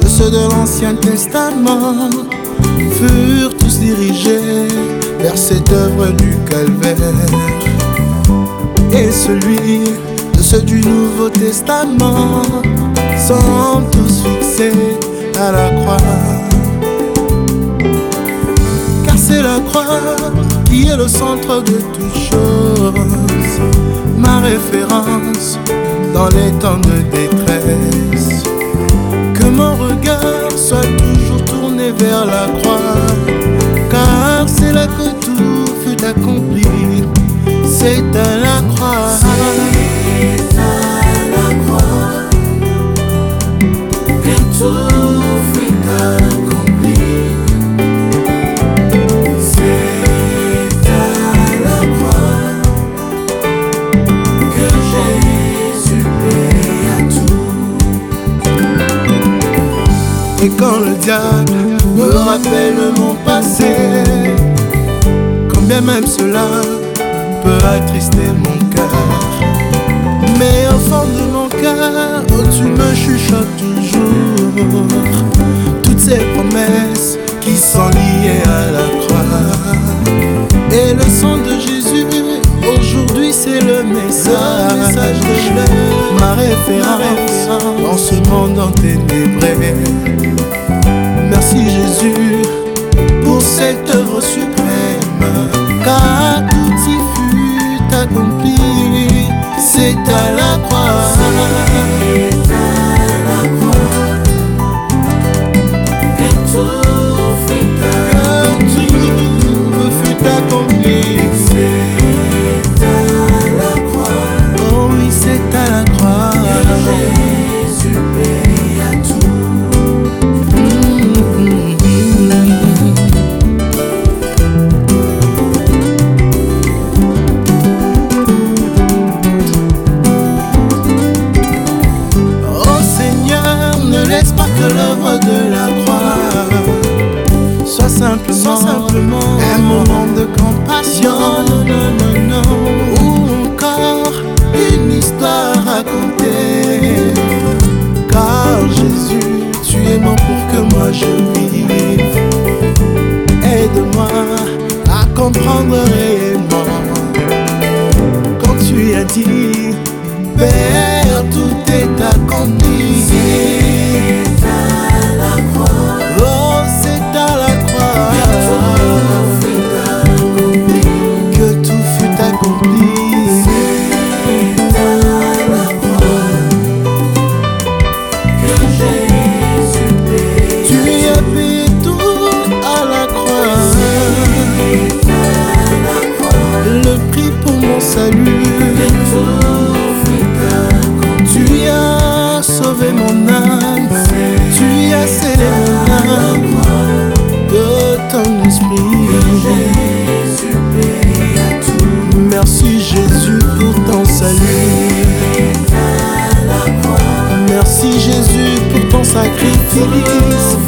de ceux de l'Ancien Testament cette œuvre du calvaire. Et celui de ceux du Nouveau Testament sont tous fixés à la croix. Car c'est la croix qui est le centre de toutes choses, ma référence dans les temps de détresse mon regard soit toujours tourné vers la croix, le diable me rappelle mon passé, combien même cela peut attrister mon cœur. Mais au fond de mon cœur, oh, tu me chuchotes toujours. Toutes ces promesses ma référence dans ce monde en ténébré. Merci Jésus pour cette œuvre suprême, car tout y fut accompli. C'est à la croix. Que l'œuvre de la croix. Soit simplement, soit simplement un moment de compassion, Tu as sauvé mon âme. Tu as scellé de ton esprit. Merci Jésus pour ton salut. Merci Jésus pour ton sacrifice.